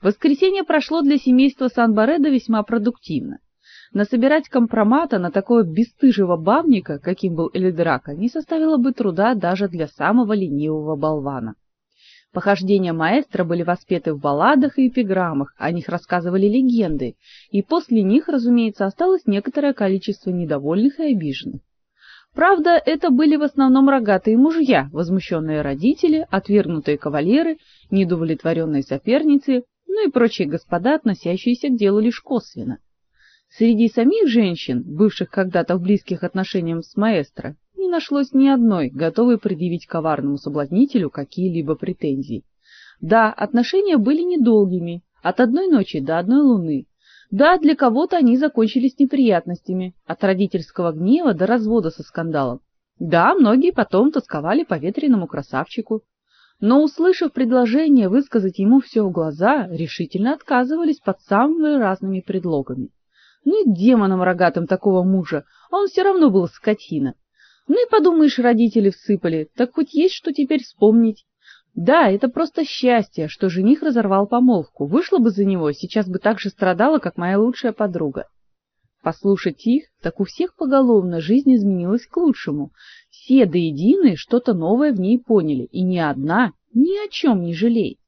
Воскресенье прошло для семейства Сан-Баредо весьма продуктивно. Насобирать компромата на такого бесстыжего бабника, каким был Эльдрака, не составило бы труда даже для самого ленивого болвана. Похождения маэстро были воспеты в балладах и эпиграммах, о них рассказывали легенды, и после них, разумеется, осталось некоторое количество недовольных и обиженных. Правда, это были в основном рогатые мужья, возмущенные родители, отвергнутые кавалеры, недовлетворенные соперницы, ну и прочие господа, относящиеся к делу лишь косвенно. Среди самих женщин, бывших когда-то в близких отношениях с маэстро, не нашлось ни одной, готовой предъявить коварному соблазнителю какие-либо претензии. Да, отношения были недолгими, от одной ночи до одной луны. Да, для кого-то они закончились неприятностями, от родительского гнева до развода со скандалом. Да, многие потом тосковали по ветреному красавчику, но, услышав предложение высказать ему все в глаза, решительно отказывались под самыми разными предлогами. Ну и демоном рогатым такого мужа, а он все равно был скотина. Ну и подумаешь, родители всыпали, так хоть есть что теперь вспомнить. Да, это просто счастье, что жених разорвал помолвку. Вышла бы за него, сейчас бы так же страдала, как моя лучшая подруга. Послушать их, так у всех поголовно жизнь изменилась к лучшему. Все до единой что-то новое в ней поняли, и ни одна ни о чем не жалеет.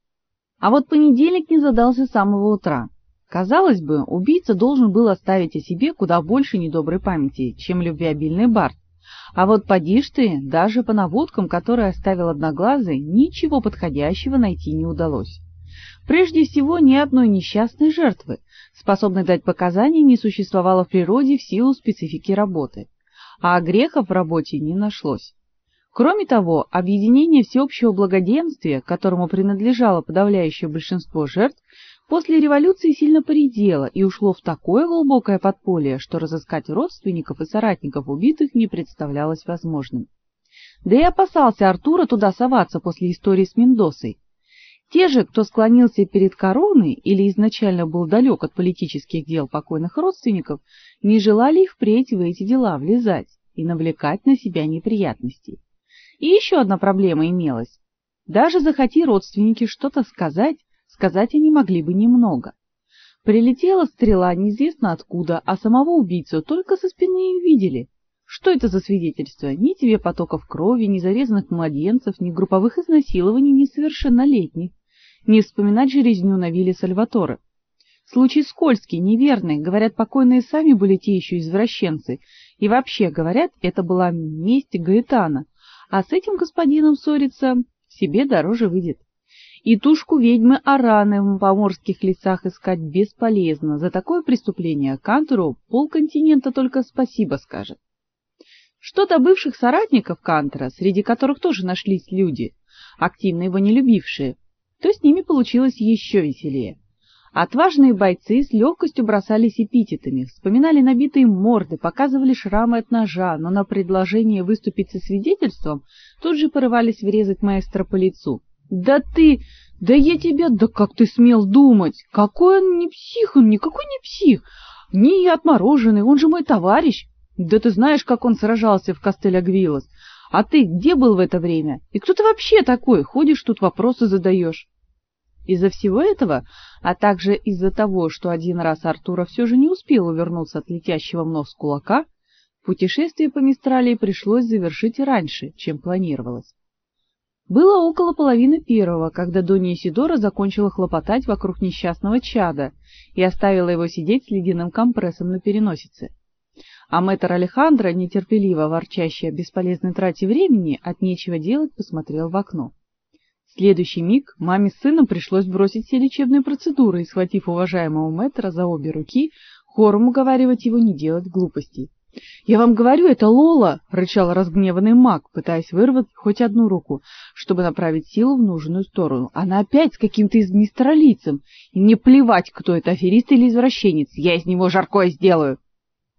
А вот понедельник не задался с самого утра. Казалось бы, убийца должен был оставить о себе куда больше недоброй памяти, чем любвеобильный Барт. А вот поди ж ты, даже по наводкам, которые оставил Одноглазый, ничего подходящего найти не удалось. Прежде всего, ни одной несчастной жертвы, способной дать показания, не существовало в природе в силу специфики работы, а грехов в работе не нашлось. Кроме того, объединение всеобщего благоденствия, которому принадлежало подавляющее большинство жертв, после революции сильно поредело и ушло в такое глубокое подполье, что разыскать родственников и соратников убитых не представлялось возможным. Да и опасался Артура туда соваться после истории с Мендосой. Те же, кто склонился перед короной или изначально был далек от политических дел покойных родственников, не желали их впредь в эти дела влезать и навлекать на себя неприятностей. И еще одна проблема имелась. Даже захоти родственники что-то сказать, сказать они могли бы немного. Прилетела стрела неизвестно откуда, а самого убийцу только со спины увидели. Что это за свидетельство? Ни тебе потоков крови, ни зарезанных младенцев, ни групповых изнасилований несовершеннолетних. Не вспоминать же резню на вилле Сальваторе. Случай скользкий, неверный, говорят, покойные сами были те еще извращенцы. И вообще, говорят, это была месть Гаэтана. А с этим господином ссориться себе дороже выйдет. И тушку ведьмы Араны в поморских лесах искать бесполезно. За такое преступление Кантору полконтинента только спасибо скажет. Что-то бывших соратников Кантера, среди которых тоже нашлись люди, активно его не любившие, то с ними получилось еще веселее. Отважные бойцы с легкостью бросались эпитетами, вспоминали набитые морды, показывали шрамы от ножа, но на предложение выступить со свидетельством тут же порывались врезать маэстро по лицу. Да ты, да я тебя, да как ты смел думать? Какой он не псих, он никакой не псих. Не отмороженный, он же мой товарищ. Да ты знаешь, как он сражался в Кастель-Агвилос. А ты где был в это время? И кто ты вообще такой? Ходишь тут вопросы задаешь?» Из-за всего этого, а также из-за того, что один раз Артура все же не успел увернуться от летящего в нос кулака, путешествие по Мистралии пришлось завершить раньше, чем планировалось. Было около половины первого, когда Донья Сидора закончила хлопотать вокруг несчастного чада и оставила его сидеть с ледяным компрессом на переносице. А мэтр Алехандро, нетерпеливо ворчащий о бесполезной трате времени, от нечего делать посмотрел в окно. В следующий миг маме с сыном пришлось бросить все лечебные процедуры и, схватив уважаемого мэтра за обе руки, хором уговаривать его не делать глупостей. Я вам говорю, это Лола, рычал разгневанный маг, пытаясь вырвать хоть одну руку, чтобы направить силу в нужную сторону. Она опять с каким-то измистралийцем, и мне плевать, кто это, аферист или извращенец. Я из него жаркое сделаю.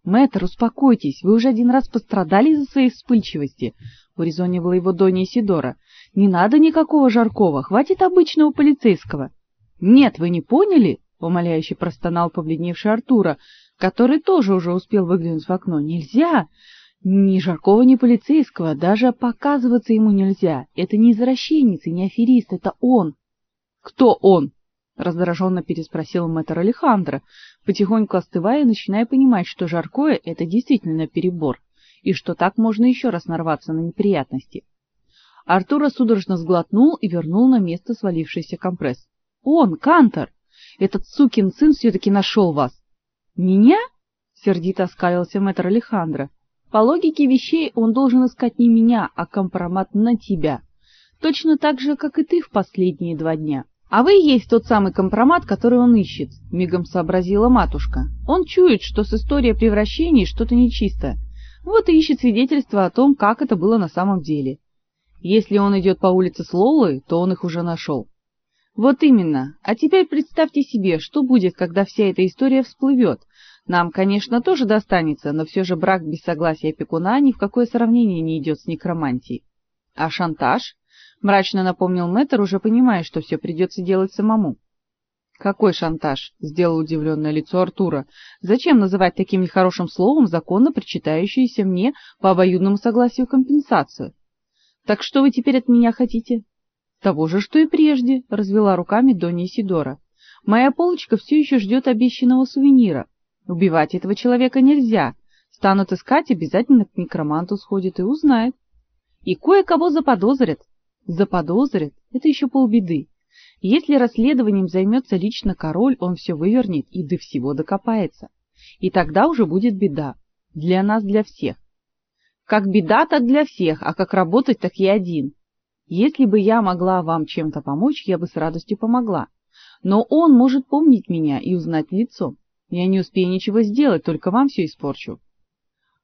Мэтр, успокойтесь, вы уже один раз пострадали из-за своей вспыльчивости, урезонивала его Донья Сидора. Не надо никакого жаркого, хватит обычного полицейского. Нет, вы не поняли? умоляюще простонал побледневший Артура, который тоже уже успел выглянуть в окно. Нельзя! Ни Жаркова, ни полицейского, даже показываться ему нельзя. Это не извращенец и не аферист, это он. Кто он? Раздраженно переспросил мэтр Алехандро, потихоньку остывая и начиная понимать, что жаркое это действительно перебор, и что так можно еще раз нарваться на неприятности. Артур судорожно сглотнул и вернул на место свалившийся компресс. Он, Кантор, этот сукин сын все таки нашел вас. Меня? сердито оскалился мэтр Алехандро. По логике вещей он должен искать не меня, а компромат на тебя. Точно так же, как и ты в последние два дня. А вы есть тот самый компромат, который он ищет, мигом сообразила матушка. Он чует, что с историей превращений что-то нечисто. Вот и ищет свидетельства о том, как это было на самом деле. Если он идет по улице с Лолой, то он их уже нашел. Вот именно. А теперь представьте себе, что будет, когда вся эта история всплывет. Нам, конечно, тоже достанется, но все же брак без согласия опекуна ни в какое сравнение не идет с некромантией. А шантаж? Мрачно напомнил Мэтр, уже понимая, что все придется делать самому. Какой шантаж? сделал удивленное лицо Артура. Зачем называть таким нехорошим словом законно причитающуюся мне по обоюдному согласию компенсацию? Так что вы теперь от меня хотите? Того же, что и прежде, развела руками Донья Сидора. Моя полочка все еще ждет обещанного сувенира. Убивать этого человека нельзя. Станут искать, обязательно к некроманту сходят и узнают. И кое-кого заподозрят. Заподозрят это еще полбеды. Если расследованием займется лично король, он все вывернет и до всего докопается. И тогда уже будет беда. Для нас, для всех. Как беда, так для всех, а как работать, так я один. Если бы я могла вам чем-то помочь, я бы с радостью помогла. Но он может помнить меня и узнать лицо. Я не успею ничего сделать, только вам все испорчу.